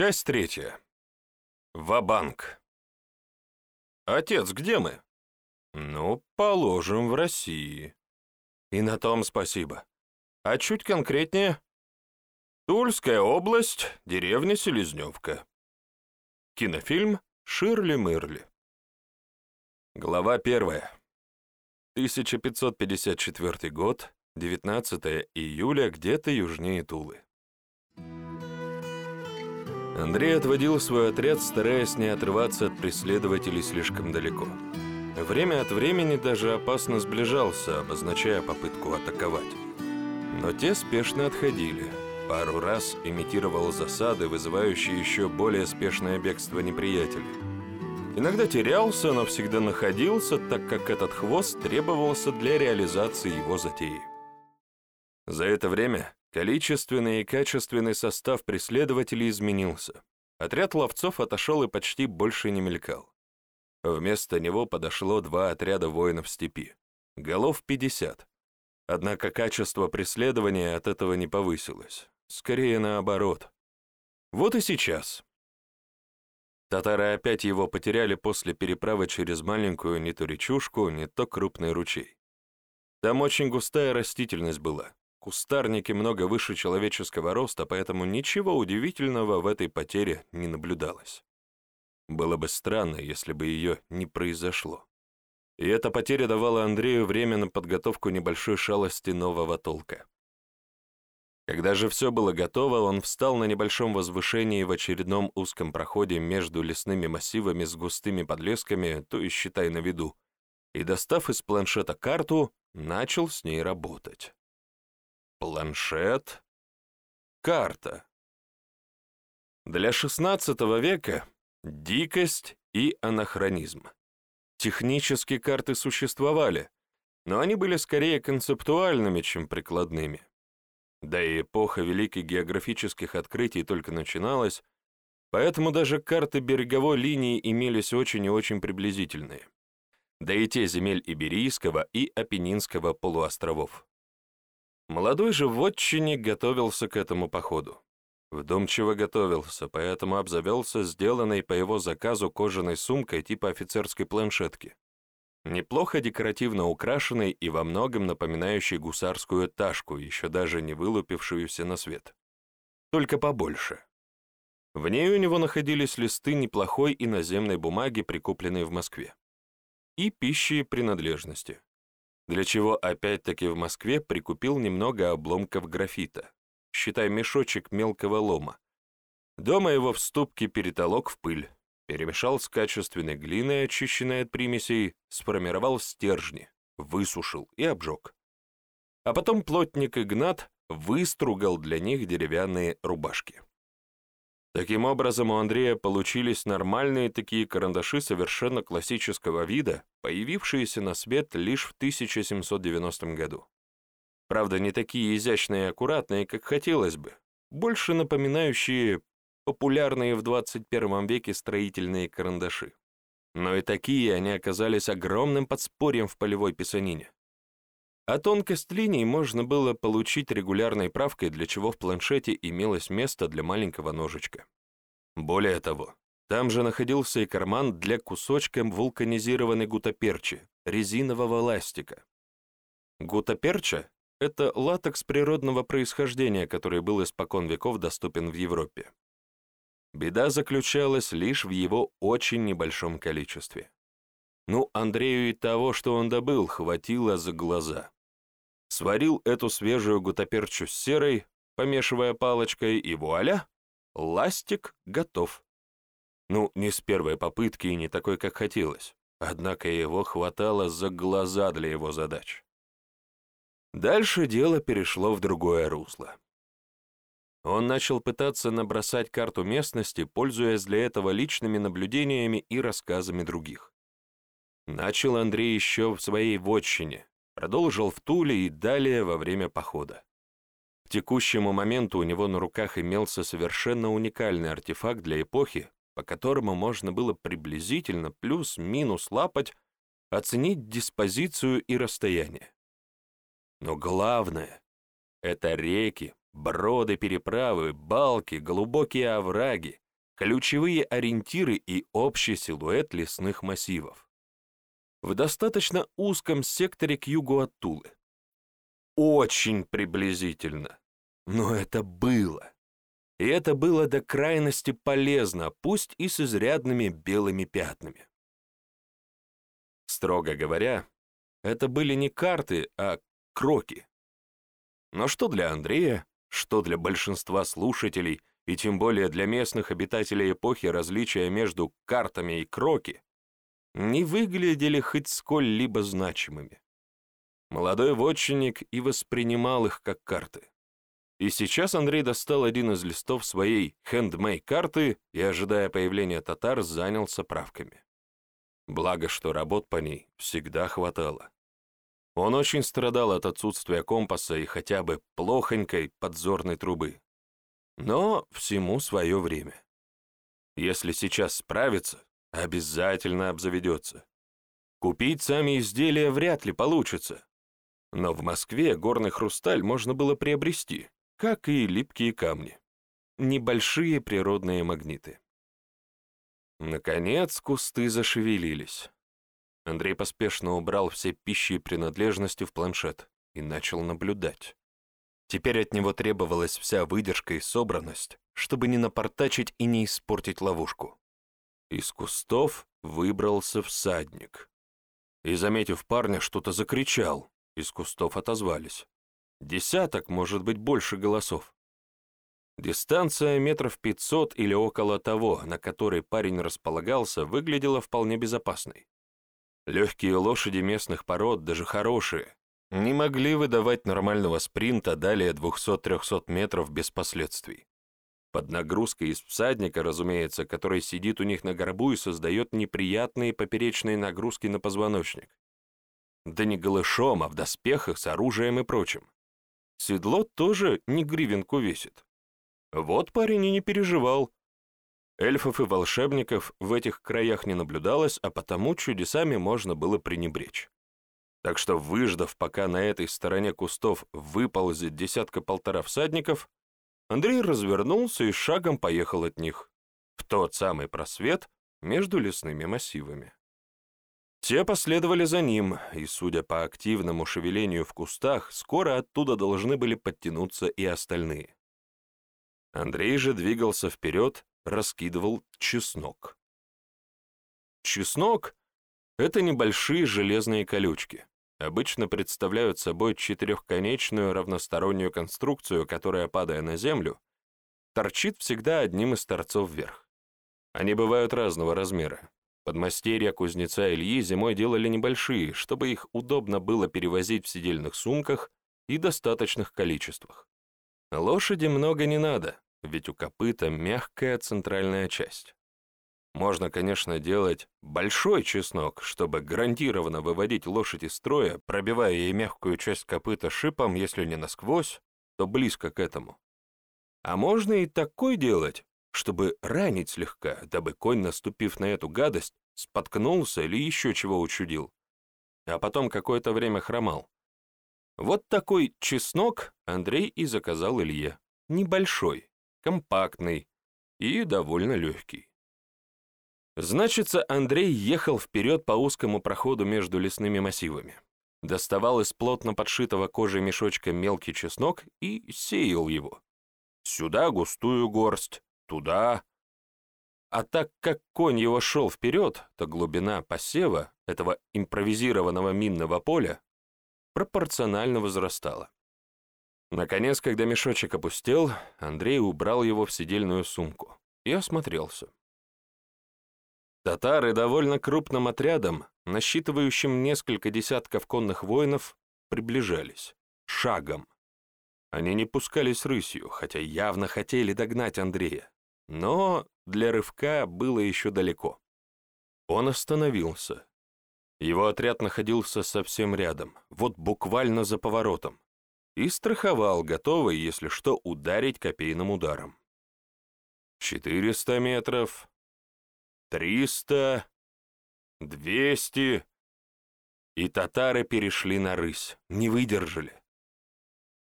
Часть третья. Ва-банк. Отец, где мы? Ну, положим, в России. И на том спасибо. А чуть конкретнее? Тульская область, деревня Селезневка. Кинофильм «Ширли-мырли». Глава первая. 1554 год, 19 июля, где-то южнее Тулы. Андрей отводил свой отряд, стараясь не отрываться от преследователей слишком далеко. Время от времени даже опасно сближался, обозначая попытку атаковать. Но те спешно отходили. Пару раз имитировал засады, вызывающие еще более спешное бегство неприятелей. Иногда терялся, но всегда находился, так как этот хвост требовался для реализации его затеи. За это время Количественный и качественный состав преследователей изменился. Отряд ловцов отошел и почти больше не мелькал. Вместо него подошло два отряда воинов степи. Голов 50. Однако качество преследования от этого не повысилось. Скорее наоборот. Вот и сейчас. Татары опять его потеряли после переправы через маленькую не то речушку, не то крупный ручей. Там очень густая растительность была. Кустарники много выше человеческого роста, поэтому ничего удивительного в этой потере не наблюдалось. Было бы странно, если бы ее не произошло. И эта потеря давала Андрею время на подготовку небольшой шалости нового толка. Когда же все было готово, он встал на небольшом возвышении в очередном узком проходе между лесными массивами с густыми подлесками, то и считай на виду, и, достав из планшета карту, начал с ней работать. Планшет. Карта. Для XVI века дикость и анахронизм. Технически карты существовали, но они были скорее концептуальными, чем прикладными. Да и эпоха великих географических открытий только начиналась, поэтому даже карты береговой линии имелись очень и очень приблизительные. Да и те земель Иберийского и Апеннинского полуостровов. Молодой же вотчинник готовился к этому походу. Вдумчиво готовился, поэтому обзавелся сделанной по его заказу кожаной сумкой типа офицерской планшетки. Неплохо декоративно украшенной и во многом напоминающей гусарскую ташку, еще даже не вылупившуюся на свет. Только побольше. В ней у него находились листы неплохой иноземной бумаги, прикупленной в Москве. И пищи и принадлежности для чего опять-таки в Москве прикупил немного обломков графита, считай мешочек мелкого лома. Дома его в ступке перетолок в пыль, перемешал с качественной глиной, очищенной от примесей, сформировал стержни, высушил и обжег. А потом плотник Игнат выстругал для них деревянные рубашки. Таким образом, у Андрея получились нормальные такие карандаши совершенно классического вида, появившиеся на свет лишь в 1790 году. Правда, не такие изящные и аккуратные, как хотелось бы, больше напоминающие популярные в 21 веке строительные карандаши. Но и такие они оказались огромным подспорьем в полевой писанине. А тонкость линий можно было получить регулярной правкой, для чего в планшете имелось место для маленького ножичка. Более того, там же находился и карман для кусочка вулканизированной гутаперчи, резинового ластика. Гутаперча — это латекс природного происхождения, который был испокон веков доступен в Европе. Беда заключалась лишь в его очень небольшом количестве. Ну, Андрею и того, что он добыл, хватило за глаза. Сварил эту свежую гутаперчу с серой, помешивая палочкой, и вуаля, ластик готов. Ну, не с первой попытки и не такой, как хотелось. Однако его хватало за глаза для его задач. Дальше дело перешло в другое русло. Он начал пытаться набросать карту местности, пользуясь для этого личными наблюдениями и рассказами других. Начал Андрей еще в своей вотчине, продолжил в Туле и далее во время похода. К текущему моменту у него на руках имелся совершенно уникальный артефакт для эпохи, по которому можно было приблизительно плюс-минус лапать, оценить диспозицию и расстояние. Но главное — это реки, броды, переправы, балки, глубокие овраги, ключевые ориентиры и общий силуэт лесных массивов. В достаточно узком секторе к югу от Тулы. Очень приблизительно. Но это было. И это было до крайности полезно, пусть и с изрядными белыми пятнами. Строго говоря, это были не карты, а кроки. Но что для Андрея, что для большинства слушателей, и тем более для местных обитателей эпохи различия между картами и кроки, не выглядели хоть сколь-либо значимыми. Молодой вотчинник и воспринимал их как карты. И сейчас Андрей достал один из листов своей хендмей-карты и, ожидая появления татар, занялся правками. Благо, что работ по ней всегда хватало. Он очень страдал от отсутствия компаса и хотя бы плохонькой подзорной трубы. Но всему свое время. Если сейчас справится, обязательно обзаведется. Купить сами изделия вряд ли получится. Но в Москве горный хрусталь можно было приобрести, как и липкие камни. Небольшие природные магниты. Наконец кусты зашевелились. Андрей поспешно убрал все пищи и принадлежности в планшет и начал наблюдать. Теперь от него требовалась вся выдержка и собранность, чтобы не напортачить и не испортить ловушку. Из кустов выбрался всадник. И, заметив парня, что-то закричал. Из кустов отозвались. Десяток, может быть, больше голосов. Дистанция метров пятьсот или около того, на которой парень располагался, выглядела вполне безопасной. Легкие лошади местных пород, даже хорошие, не могли выдавать нормального спринта далее 200-300 метров без последствий. Под нагрузкой из всадника, разумеется, который сидит у них на горбу и создает неприятные поперечные нагрузки на позвоночник. Да не голышом, а в доспехах с оружием и прочим. Седло тоже не гривенку весит. Вот парень и не переживал. Эльфов и волшебников в этих краях не наблюдалось, а потому чудесами можно было пренебречь. Так что, выждав, пока на этой стороне кустов выползет десятка-полтора всадников, Андрей развернулся и шагом поехал от них, в тот самый просвет между лесными массивами. Те последовали за ним, и, судя по активному шевелению в кустах, скоро оттуда должны были подтянуться и остальные. Андрей же двигался вперед, раскидывал чеснок. Чеснок — это небольшие железные колючки. Обычно представляют собой четырехконечную равностороннюю конструкцию, которая, падая на землю, торчит всегда одним из торцов вверх. Они бывают разного размера. Подмастерья кузнеца Ильи зимой делали небольшие, чтобы их удобно было перевозить в сидельных сумках и достаточных количествах. Лошади много не надо, ведь у копыта мягкая центральная часть. Можно, конечно, делать большой чеснок, чтобы гарантированно выводить лошадь из строя, пробивая ей мягкую часть копыта шипом, если не насквозь, то близко к этому. А можно и такой делать, чтобы ранить слегка, дабы конь, наступив на эту гадость, споткнулся или еще чего учудил, а потом какое-то время хромал. Вот такой чеснок Андрей и заказал Илье. Небольшой, компактный и довольно легкий. Значится, Андрей ехал вперед по узкому проходу между лесными массивами, доставал из плотно подшитого кожей мешочка мелкий чеснок и сеял его. Сюда густую горсть, туда. А так как конь его шел вперед, то глубина посева этого импровизированного минного поля пропорционально возрастала. Наконец, когда мешочек опустел, Андрей убрал его в сидельную сумку и осмотрелся. Татары довольно крупным отрядом, насчитывающим несколько десятков конных воинов, приближались, шагом. Они не пускались рысью, хотя явно хотели догнать Андрея, но для рывка было еще далеко. Он остановился, его отряд находился совсем рядом, вот буквально за поворотом, и страховал, готовый, если что, ударить копейным ударом. Четыреста метров, триста, двести, и татары перешли на рысь, не выдержали.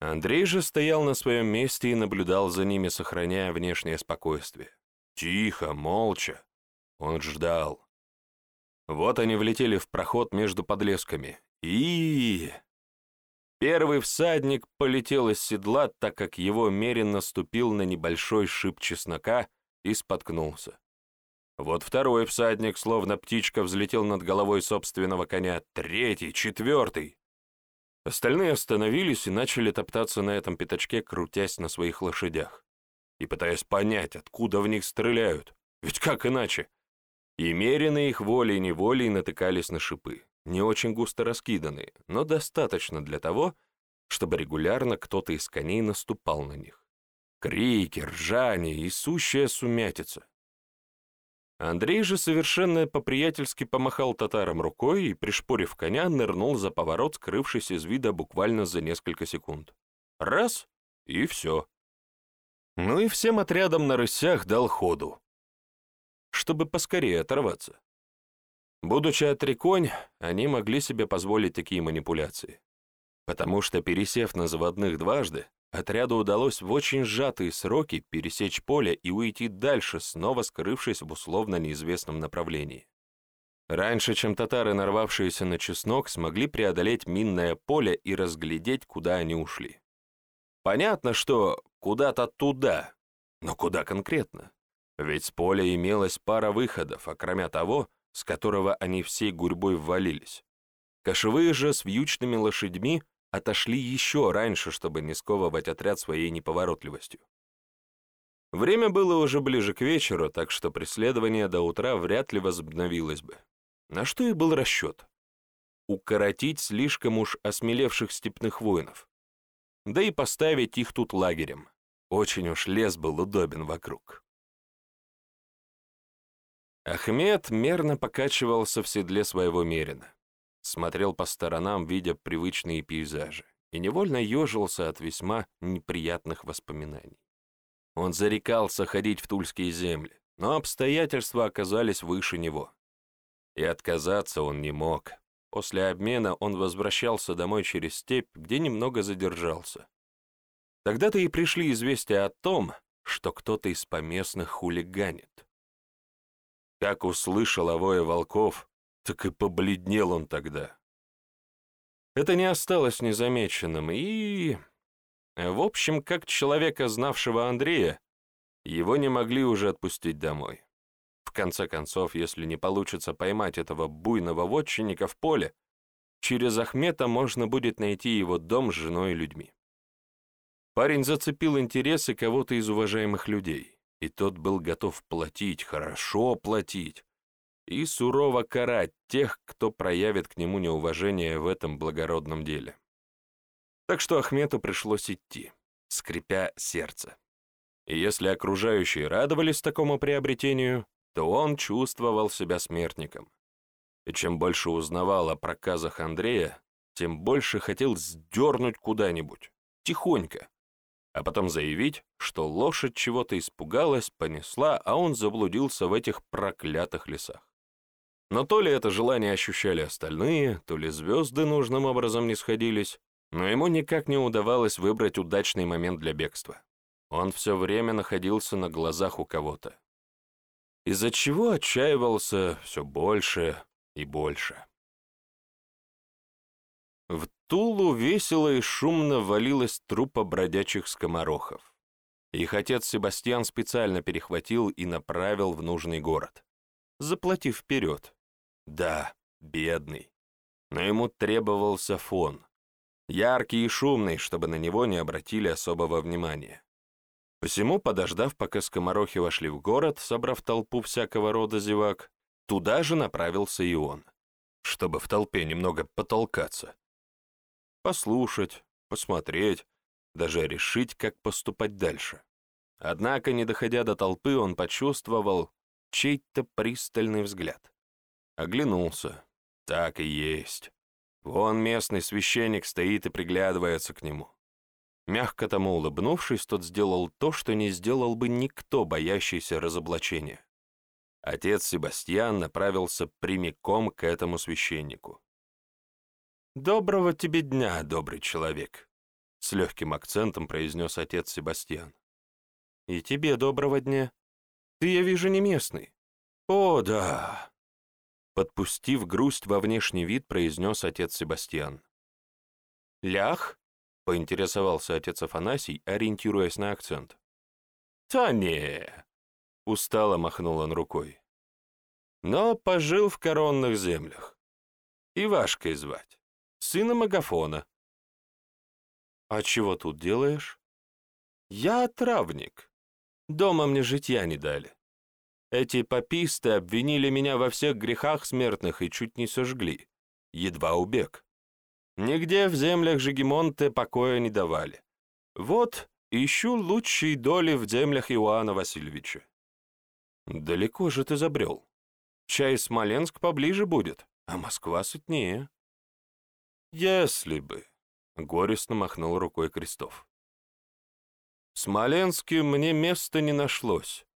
Андрей же стоял на своем месте и наблюдал за ними, сохраняя внешнее спокойствие. Тихо, молча. Он ждал. Вот они влетели в проход между подлесками. И... Первый всадник полетел из седла, так как его мерин наступил на небольшой шип чеснока и споткнулся. Вот второй всадник, словно птичка, взлетел над головой собственного коня, третий, четвертый. Остальные остановились и начали топтаться на этом пятачке, крутясь на своих лошадях и пытаясь понять, откуда в них стреляют. Ведь как иначе? И меренно их волей-неволей натыкались на шипы, не очень густо раскиданные, но достаточно для того, чтобы регулярно кто-то из коней наступал на них. Крики, ржание и сущая сумятица. Андрей же совершенно по-приятельски помахал татарам рукой и, пришпорив коня, нырнул за поворот, скрывшись из вида буквально за несколько секунд. Раз — и все. Ну и всем отрядом на рысях дал ходу, чтобы поскорее оторваться. Будучи отреконь, они могли себе позволить такие манипуляции, потому что, пересев на заводных дважды, Отряду удалось в очень сжатые сроки пересечь поле и уйти дальше, снова скрывшись в условно неизвестном направлении. Раньше, чем татары, нарвавшиеся на чеснок, смогли преодолеть минное поле и разглядеть, куда они ушли. Понятно, что куда-то туда, но куда конкретно? Ведь с поля имелась пара выходов, кроме того, с которого они всей гурьбой ввалились. Кошевые же с вьючными лошадьми отошли еще раньше, чтобы не сковывать отряд своей неповоротливостью. Время было уже ближе к вечеру, так что преследование до утра вряд ли возобновилось бы. На что и был расчет? Укоротить слишком уж осмелевших степных воинов. Да и поставить их тут лагерем. Очень уж лес был удобен вокруг. Ахмед мерно покачивался в седле своего мерина смотрел по сторонам, видя привычные пейзажи, и невольно ежился от весьма неприятных воспоминаний. Он зарекался ходить в тульские земли, но обстоятельства оказались выше него. И отказаться он не мог. После обмена он возвращался домой через степь, где немного задержался. Тогда-то и пришли известия о том, что кто-то из поместных хулиганит. Как услышал о волков, так и побледнел он тогда. Это не осталось незамеченным, и... В общем, как человека, знавшего Андрея, его не могли уже отпустить домой. В конце концов, если не получится поймать этого буйного вотчинника в поле, через Ахмета можно будет найти его дом с женой и людьми. Парень зацепил интересы кого-то из уважаемых людей, и тот был готов платить, хорошо платить, и сурово карать тех, кто проявит к нему неуважение в этом благородном деле. Так что Ахмету пришлось идти, скрипя сердце. И если окружающие радовались такому приобретению, то он чувствовал себя смертником. И чем больше узнавал о проказах Андрея, тем больше хотел сдернуть куда-нибудь, тихонько, а потом заявить, что лошадь чего-то испугалась, понесла, а он заблудился в этих проклятых лесах. Но то ли это желание ощущали остальные, то ли звезды нужным образом не сходились, но ему никак не удавалось выбрать удачный момент для бегства. Он все время находился на глазах у кого-то. Из-за чего отчаивался все больше и больше. В Тулу весело и шумно валилась трупа бродячих скоморохов. Их отец Себастьян специально перехватил и направил в нужный город, заплатив вперед, да, бедный. Но ему требовался фон. Яркий и шумный, чтобы на него не обратили особого внимания. Посему, подождав, пока скоморохи вошли в город, собрав толпу всякого рода зевак, туда же направился и он, чтобы в толпе немного потолкаться. Послушать, посмотреть, даже решить, как поступать дальше. Однако, не доходя до толпы, он почувствовал чей-то пристальный взгляд. Оглянулся. Так и есть. Вон местный священник стоит и приглядывается к нему. Мягко тому улыбнувшись, тот сделал то, что не сделал бы никто, боящийся разоблачения. Отец Себастьян направился прямиком к этому священнику. «Доброго тебе дня, добрый человек», — с легким акцентом произнес отец Себастьян. «И тебе доброго дня», Ты, я вижу, не местный. О, да. Подпустив грусть во внешний вид, произнес отец Себастьян. Лях? Поинтересовался отец Афанасий, ориентируясь на акцент. «Та не!» — устало махнул он рукой. «Но пожил в коронных землях. Ивашкой звать, сына Магафона». «А чего тут делаешь?» «Я травник. Дома мне житья не дали. Эти пописты обвинили меня во всех грехах смертных и чуть не сожгли. Едва убег. Нигде в землях Жигемонте покоя не давали. Вот ищу лучшие доли в землях Иоанна Васильевича. Далеко же ты забрел. Чай Смоленск поближе будет, а Москва сытнее. Если бы, — горестно махнул рукой Крестов. В Смоленске мне места не нашлось.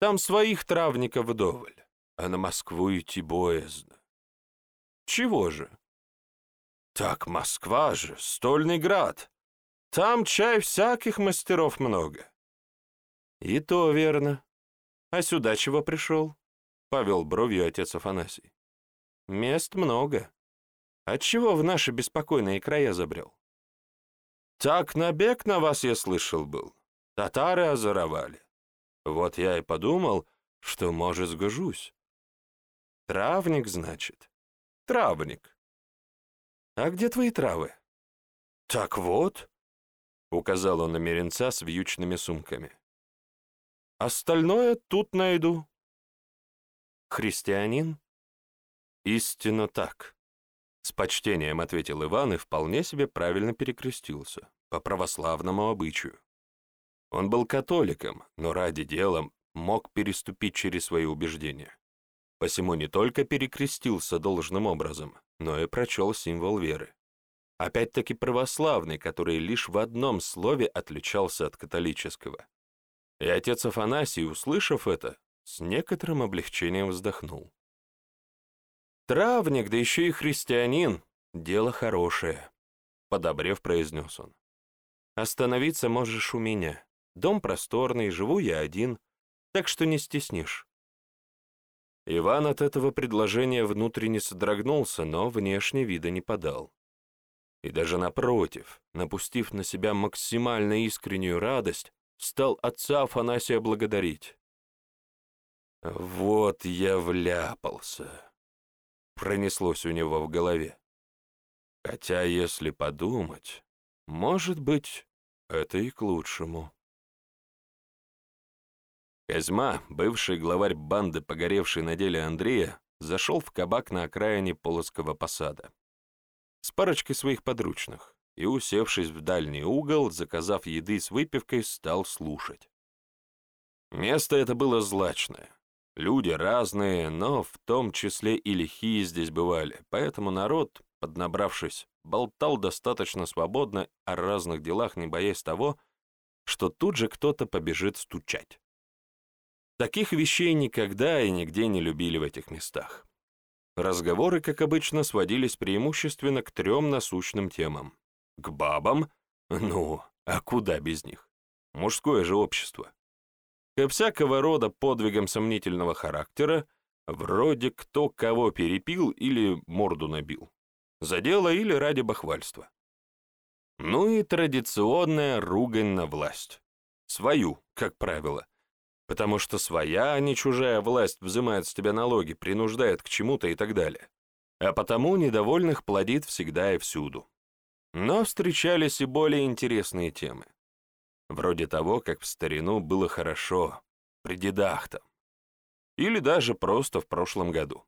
Там своих травников вдоволь, а на Москву идти боязно. Чего же? Так Москва же, стольный град. Там чай всяких мастеров много. И то верно. А сюда чего пришел? Повел бровью отец Афанасий. Мест много. Отчего в наши беспокойные края забрел? Так набег на вас, я слышал, был. Татары озоровали. Вот я и подумал, что, может, сгожусь. Травник, значит? Травник. А где твои травы? Так вот, указал он на меренца с вьючными сумками. Остальное тут найду. Христианин? Истинно так. С почтением ответил Иван и вполне себе правильно перекрестился, по православному обычаю. Он был католиком, но ради дела мог переступить через свои убеждения. Посему не только перекрестился должным образом, но и прочел символ веры. Опять-таки православный, который лишь в одном слове отличался от католического. И отец Афанасий, услышав это, с некоторым облегчением вздохнул. «Травник, да еще и христианин, дело хорошее», — подобрев, произнес он. «Остановиться можешь у меня. Дом просторный, живу я один, так что не стеснишь. Иван от этого предложения внутренне содрогнулся, но внешне вида не подал. И даже напротив, напустив на себя максимально искреннюю радость, стал отца Афанасия благодарить. «Вот я вляпался», — пронеслось у него в голове. Хотя, если подумать, может быть, это и к лучшему. Козьма, бывший главарь банды, погоревший на деле Андрея, зашел в кабак на окраине Полоцкого посада. С парочкой своих подручных и, усевшись в дальний угол, заказав еды с выпивкой, стал слушать. Место это было злачное. Люди разные, но в том числе и лихие здесь бывали, поэтому народ, поднабравшись, болтал достаточно свободно о разных делах, не боясь того, что тут же кто-то побежит стучать. Таких вещей никогда и нигде не любили в этих местах. Разговоры, как обычно, сводились преимущественно к трем насущным темам. К бабам? Ну, а куда без них? Мужское же общество. Ко всякого рода подвигам сомнительного характера, вроде кто кого перепил или морду набил. За дело или ради бахвальства. Ну и традиционная ругань на власть. Свою, как правило, потому что своя, а не чужая власть взимает с тебя налоги, принуждает к чему-то и так далее. А потому недовольных плодит всегда и всюду. Но встречались и более интересные темы. Вроде того, как в старину было хорошо, при дедах там. Или даже просто в прошлом году.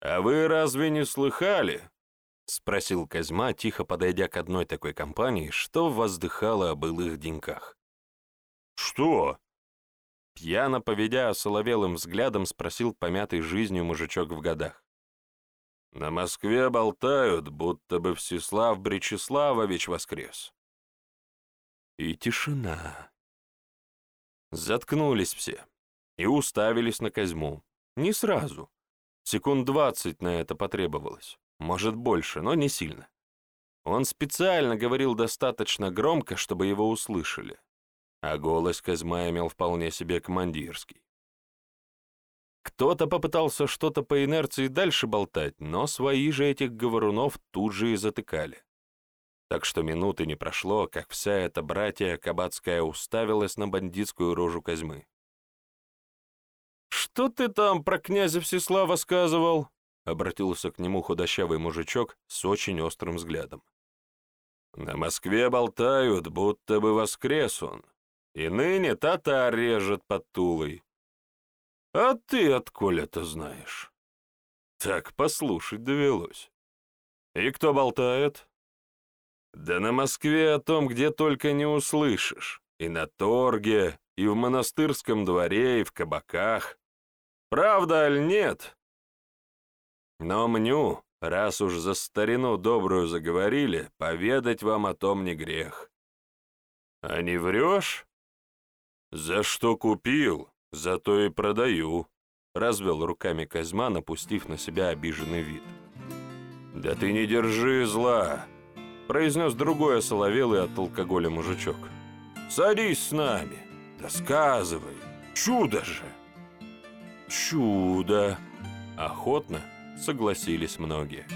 «А вы разве не слыхали?» — спросил Козьма, тихо подойдя к одной такой компании, что воздыхала о былых деньках. «Что?» Пьяно поведя соловелым взглядом, спросил помятый жизнью мужичок в годах. «На Москве болтают, будто бы Всеслав Бречеславович воскрес». И тишина. Заткнулись все и уставились на Козьму. Не сразу. Секунд двадцать на это потребовалось. Может, больше, но не сильно. Он специально говорил достаточно громко, чтобы его услышали а голос Козьма имел вполне себе командирский. Кто-то попытался что-то по инерции дальше болтать, но свои же этих говорунов тут же и затыкали. Так что минуты не прошло, как вся эта братья Кабацкая уставилась на бандитскую рожу Козьмы. «Что ты там про князя Всеслава сказывал?» — обратился к нему худощавый мужичок с очень острым взглядом. «На Москве болтают, будто бы воскрес он, и ныне татар режет под Тулой. А ты отколь это знаешь?» «Так послушать довелось. И кто болтает?» «Да на Москве о том, где только не услышишь. И на торге, и в монастырском дворе, и в кабаках. Правда аль нет? Но мню, раз уж за старину добрую заговорили, поведать вам о том не грех. А не врешь? За что купил, зато и продаю, развел руками Козьма, напустив на себя обиженный вид. Да ты не держи зла, произнес другой осоловелый от алкоголя мужичок. Садись с нами, да сказывай, чудо же! Чудо! Охотно согласились многие.